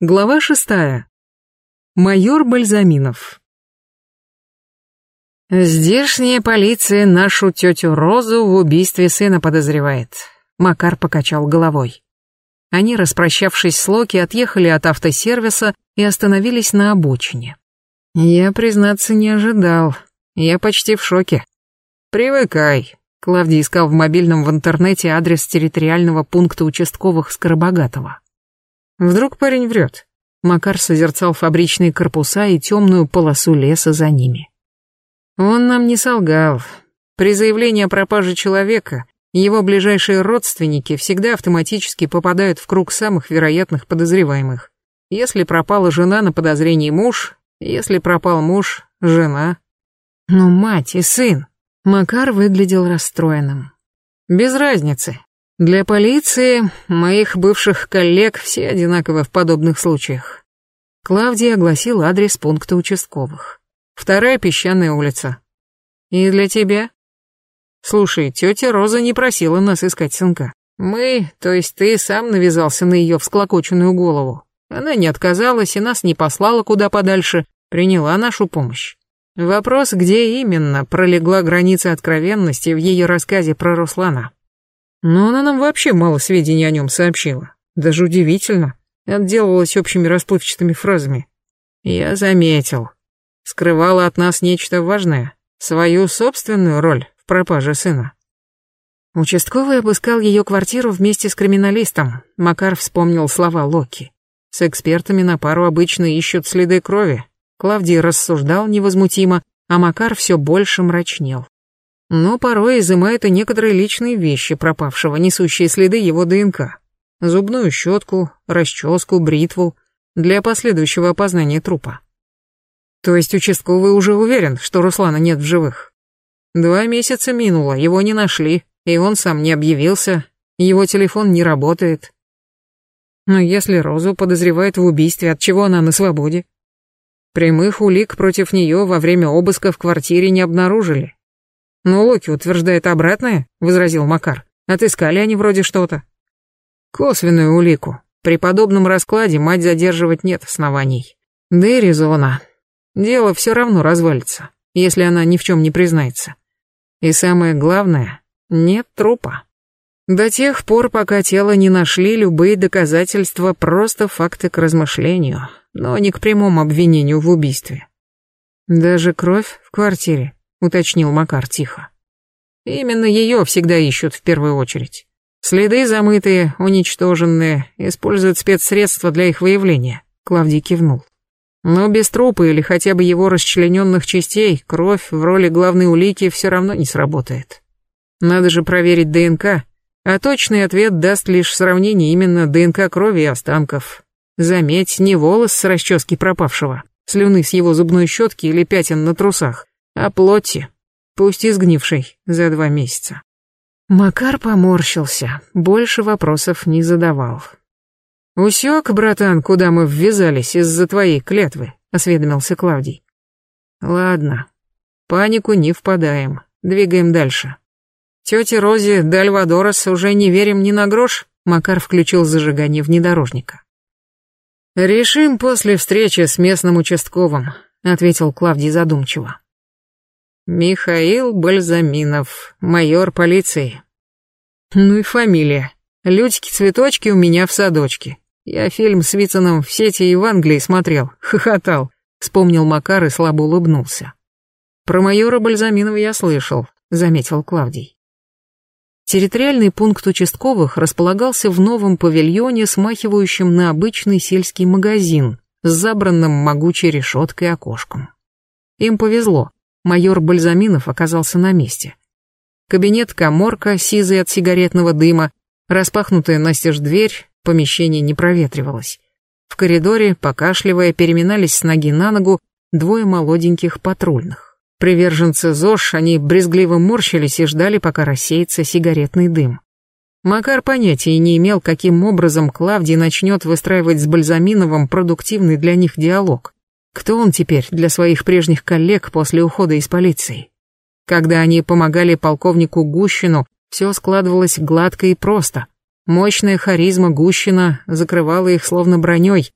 Глава шестая. Майор Бальзаминов. Здешняя полиция нашу тетю Розу в убийстве сына подозревает. Макар покачал головой. Они, распрощавшись с Локи, отъехали от автосервиса и остановились на обочине. Я, признаться, не ожидал. Я почти в шоке. Привыкай. Клавдий искал в мобильном в интернете адрес территориального пункта участковых Скоробогатого. Вдруг парень врет. Макар созерцал фабричные корпуса и темную полосу леса за ними. Он нам не солгал. При заявлении о пропаже человека его ближайшие родственники всегда автоматически попадают в круг самых вероятных подозреваемых. Если пропала жена, на подозрении муж, если пропал муж, жена. Но мать и сын. Макар выглядел расстроенным. Без разницы. Для полиции, моих бывших коллег, все одинаковы в подобных случаях. Клавдий огласил адрес пункта участковых. Вторая песчаная улица. И для тебя? Слушай, тетя Роза не просила нас искать сынка. Мы, то есть ты, сам навязался на ее всклокоченную голову. Она не отказалась и нас не послала куда подальше, приняла нашу помощь. Вопрос, где именно пролегла граница откровенности в ее рассказе про Руслана. Но она нам вообще мало сведений о нем сообщила. Даже удивительно. Отделалась общими расплывчатыми фразами. Я заметил. Скрывала от нас нечто важное. Свою собственную роль в пропаже сына. Участковый обыскал ее квартиру вместе с криминалистом. Макар вспомнил слова Локи. С экспертами на пару обычно ищут следы крови. Клавдий рассуждал невозмутимо, а Макар все больше мрачнел но порой изымает и некоторые личные вещи пропавшего, несущие следы его ДНК. Зубную щетку, расческу, бритву для последующего опознания трупа. То есть участковый уже уверен, что Руслана нет в живых. Два месяца минуло, его не нашли, и он сам не объявился, его телефон не работает. Но если Розу подозревают в убийстве, от чего она на свободе? Прямых улик против нее во время обыска в квартире не обнаружили. «Но Локи утверждает обратное», — возразил Макар. «Отыскали они вроде что-то». «Косвенную улику. При подобном раскладе мать задерживать нет оснований. Да и резона. Дело все равно развалится, если она ни в чем не признается. И самое главное, нет трупа. До тех пор, пока тело не нашли, любые доказательства — просто факты к размышлению, но не к прямому обвинению в убийстве. Даже кровь в квартире уточнил Макар тихо. Именно ее всегда ищут в первую очередь. Следы замытые, уничтоженные, используют спецсредства для их выявления. Клавдий кивнул. Но без трупа или хотя бы его расчлененных частей кровь в роли главной улики все равно не сработает. Надо же проверить ДНК, а точный ответ даст лишь сравнение именно ДНК крови и останков. Заметь, не волос с расчески пропавшего, слюны с его зубной щетки или пятен на трусах, о плоти, пусть и за два месяца. Макар поморщился, больше вопросов не задавал. «Усек, братан, куда мы ввязались из-за твоей клятвы?» — осведомился Клавдий. «Ладно, панику не впадаем, двигаем дальше. Тете Розе Дальвадорос уже не верим ни на грош?» Макар включил зажигание внедорожника. «Решим после встречи с местным участковым», — ответил Клавдий задумчиво. Михаил Бальзаминов, майор полиции. Ну и фамилия. Людьки-цветочки у меня в садочке. Я фильм с Вицином в сети и в Англии смотрел, хохотал. Вспомнил Макар и слабо улыбнулся. Про майора Бальзаминова я слышал, заметил Клавдий. Территориальный пункт участковых располагался в новом павильоне, смахивающем на обычный сельский магазин с забранным могучей решеткой окошком. Им повезло майор Бальзаминов оказался на месте. Кабинет-коморка, сизый от сигаретного дыма, распахнутая настежь дверь, помещение не проветривалось. В коридоре, покашливая, переминались с ноги на ногу двое молоденьких патрульных. Приверженцы ЗОЖ, они брезгливо морщились и ждали, пока рассеется сигаретный дым. Макар понятия не имел, каким образом Клавдий начнет выстраивать с Бальзаминовым продуктивный для них диалог. Кто он теперь для своих прежних коллег после ухода из полиции? Когда они помогали полковнику Гущину, все складывалось гладко и просто. Мощная харизма Гущина закрывала их словно броней,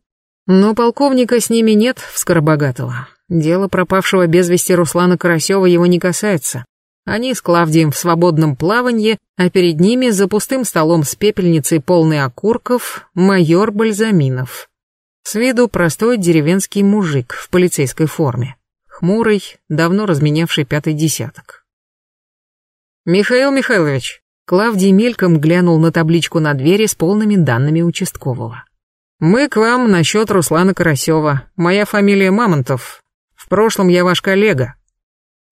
Но полковника с ними нет в Скоробогатого. Дело пропавшего без вести Руслана Карасева его не касается. Они с Клавдием в свободном плавании, а перед ними за пустым столом с пепельницей полной окурков майор Бальзаминов. С виду простой деревенский мужик в полицейской форме. Хмурый, давно разменявший пятый десяток. «Михаил Михайлович», Клавдий мельком глянул на табличку на двери с полными данными участкового. «Мы к вам насчет Руслана Карасева. Моя фамилия Мамонтов. В прошлом я ваш коллега».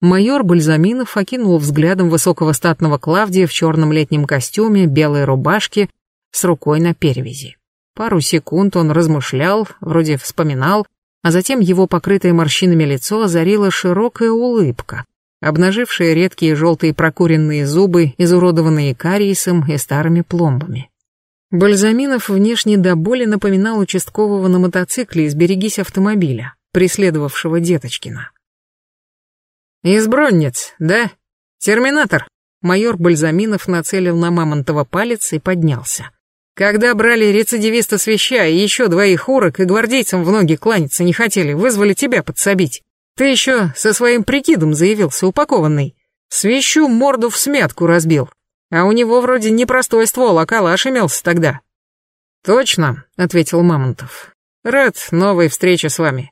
Майор Бальзаминов окинул взглядом высокого статного Клавдия в черном летнем костюме, белой рубашке, с рукой на перевязи. Пару секунд он размышлял, вроде вспоминал, а затем его покрытое морщинами лицо озарила широкая улыбка, обнажившая редкие желтые прокуренные зубы, изуродованные кариесом и старыми пломбами. Бальзаминов внешне до боли напоминал участкового на мотоцикле из «Берегись автомобиля», преследовавшего Деточкина. «Избронниц, да? Терминатор?» Майор Бальзаминов нацелил на Мамонтова палец и поднялся. «Когда брали рецидивиста с веща и еще двоих урок и гвардейцам в ноги кланяться не хотели, вызвали тебя подсобить. Ты еще со своим прикидом заявился упакованный. Свищу морду в смятку разбил. А у него вроде не простой ствол, а калаш имелся тогда. Точно, ответил Мамонтов. Рад новой встрече с вами.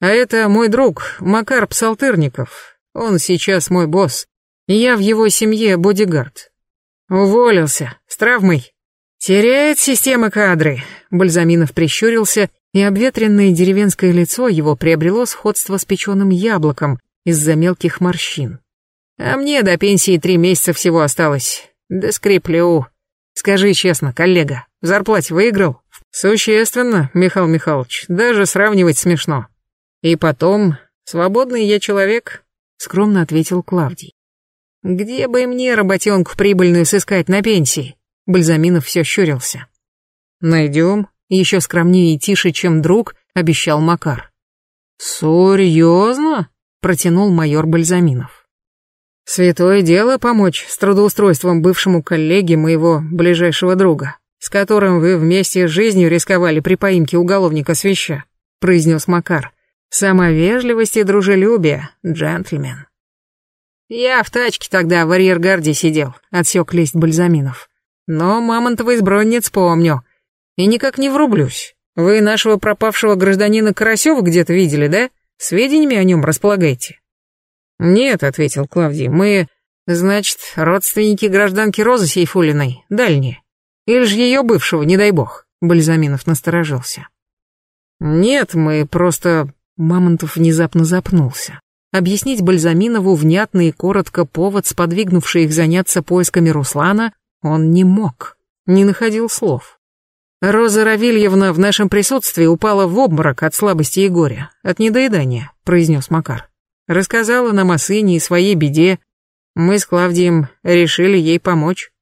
А это мой друг, Макар Псалтырников. Он сейчас мой босс. И я в его семье бодигард. Уволился, с травмой. Теряет система кадры. Бальзаминов прищурился, и обветренное деревенское лицо его приобрело сходство с печеным яблоком из-за мелких морщин. А мне до пенсии три месяца всего осталось. Да скреплю. Скажи честно, коллега, в зарплате выиграл? Существенно, Михаил Михайлович, даже сравнивать смешно. И потом, свободный я человек, скромно ответил Клавдий. Где бы мне работенку прибыльную сыскать на пенсии? Бальзаминов все щурился. Найдем, еще скромнее и тише, чем друг, обещал Макар. Серьезно? протянул майор Бальзаминов. Святое дело помочь с трудоустройством бывшему коллеге моего ближайшего друга, с которым вы вместе жизнью рисковали при поимке уголовника свища, произнес Макар. Самовежливость и дружелюбие, джентльмен. Я в тачке тогда в арьергарде сидел, отсек лист Бальзаминов. Но мамонтовый избранниц помню. И никак не врублюсь. Вы нашего пропавшего гражданина Карасева где-то видели, да? Сведениями о нем располагаете? «Нет», — ответил Клавдий, — «мы, значит, родственники гражданки Розы Сейфулиной, дальние. Или же ее бывшего, не дай бог», — Бальзаминов насторожился. «Нет, мы просто...» Мамонтов внезапно запнулся. Объяснить Бальзаминову внятно и коротко повод, сподвигнувший их заняться поисками Руслана, он не мог, не находил слов. «Роза Равильевна в нашем присутствии упала в обморок от слабости и горя, от недоедания», — произнес Макар. Рассказала нам о сыне и своей беде. Мы с Клавдием решили ей помочь.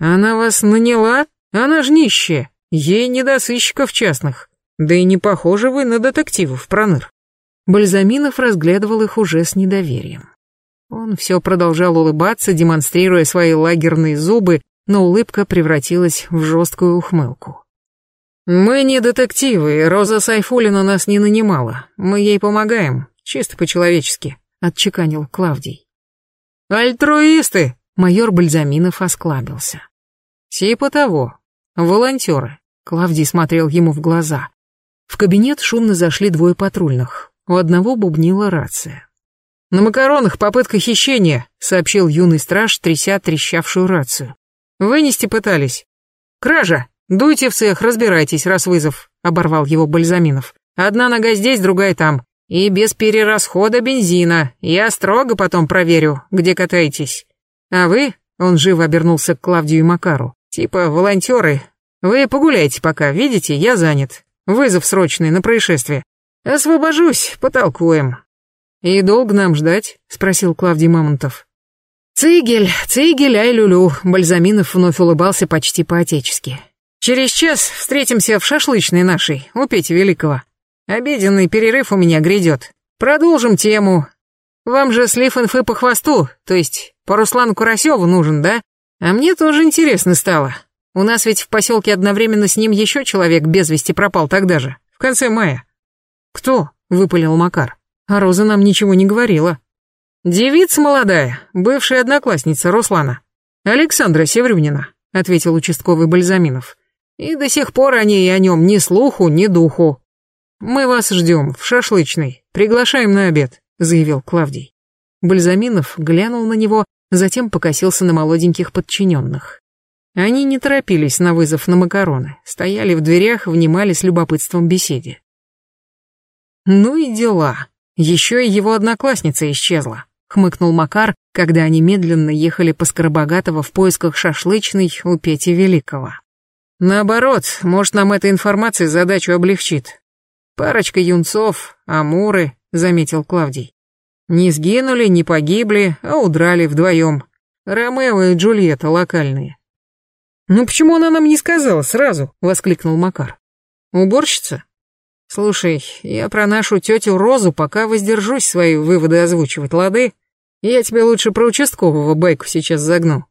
Она вас наняла? Она ж нищая. Ей не до сыщиков частных. Да и не похожи вы на детективов, Проныр. Бальзаминов разглядывал их уже с недоверием. Он все продолжал улыбаться, демонстрируя свои лагерные зубы, но улыбка превратилась в жесткую ухмылку. «Мы не детективы, Роза Сайфулина нас не нанимала. Мы ей помогаем. Чисто по-человечески, отчеканил Клавдий. Альтруисты! Майор Бальзаминов осклабился. Типа того. Волонтеры. Клавдий смотрел ему в глаза. В кабинет шумно зашли двое патрульных. У одного бубнила рация. «На макаронах попытка хищения», — сообщил юный страж, тряся трещавшую рацию. «Вынести пытались». «Кража! Дуйте в цех, разбирайтесь, раз вызов», — оборвал его Бальзаминов. «Одна нога здесь, другая там. И без перерасхода бензина. Я строго потом проверю, где катаетесь. А вы, он живо обернулся к Клавдию и Макару, типа волонтеры, вы погуляйте пока, видите, я занят. Вызов срочный на происшествие. Освобожусь, потолкуем. И долго нам ждать? Спросил Клавдий Мамонтов. Цигель, цигель, ай люлю. Бальзаминов вновь улыбался почти по-отечески. Через час встретимся в шашлычной нашей, у Пети Великого. Обеденный перерыв у меня грядет. Продолжим тему. Вам же слив инфы по хвосту, то есть по Руслану Карасеву нужен, да? А мне тоже интересно стало. У нас ведь в поселке одновременно с ним еще человек без вести пропал тогда же, в конце мая. Кто? выпалил Макар. А Роза нам ничего не говорила. Девица молодая, бывшая одноклассница Руслана. Александра Севрюнина, ответил участковый Бальзаминов. И до сих пор о ней и о нем ни слуху, ни духу. Мы вас ждем в шашлычной, приглашаем на обед, заявил Клавдий. Бальзаминов глянул на него, затем покосился на молоденьких подчиненных. Они не торопились на вызов на макароны, стояли в дверях, внимали с любопытством беседе. Ну и дела. Еще и его одноклассница исчезла, хмыкнул Макар, когда они медленно ехали по Скоробогатого в поисках шашлычной у Пети Великого. Наоборот, может, нам эта информация задачу облегчит. Парочка юнцов, амуры, заметил Клавдий. Не сгинули, не погибли, а удрали вдвоем. Ромео и Джульетта локальные. «Ну почему она нам не сказала сразу?» — воскликнул Макар. «Уборщица?» «Слушай, я про нашу тетю Розу пока воздержусь свои выводы озвучивать, лады? Я тебе лучше про участкового байку сейчас загну».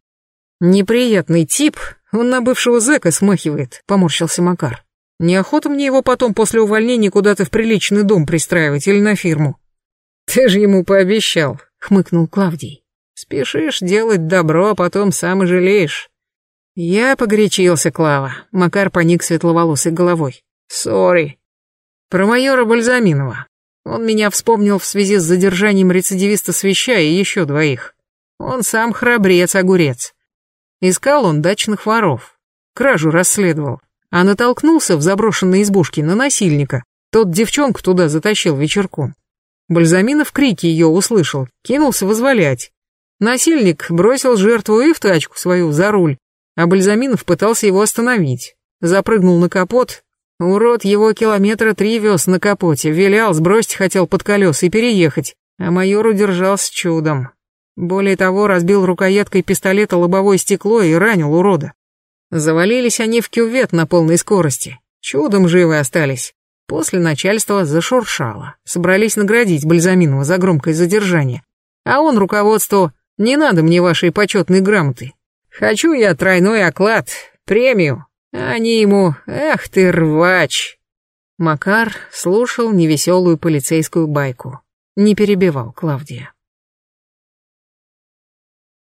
«Неприятный тип, он на бывшего зэка смахивает», — поморщился Макар. «Неохота мне его потом после увольнения куда-то в приличный дом пристраивать или на фирму». «Ты же ему пообещал», — хмыкнул Клавдий. «Спешишь делать добро, а потом сам и жалеешь». «Я погорячился, Клава», — Макар поник светловолосой головой. «Сори». «Про майора Бальзаминова. Он меня вспомнил в связи с задержанием рецидивиста Свища и еще двоих. Он сам храбрец-огурец. Искал он дачных воров. Кражу расследовал. А натолкнулся в заброшенной избушке на насильника. Тот девчонку туда затащил вечерком. Бальзаминов крики ее услышал, кинулся вызволять. Насильник бросил жертву и в тачку свою за руль, а Бальзаминов пытался его остановить. Запрыгнул на капот. Урод его километра три вез на капоте, вилял, сбросить хотел под колеса и переехать, а майор удержался чудом. Более того, разбил рукояткой пистолета лобовое стекло и ранил урода. Завалились они в кювет на полной скорости. Чудом живы остались. После начальства зашуршало. Собрались наградить Бальзаминова за громкое задержание. А он руководству «Не надо мне вашей почетной грамоты. Хочу я тройной оклад, премию». Они ему «Эх ты, рвач!» Макар слушал невеселую полицейскую байку. Не перебивал Клавдия.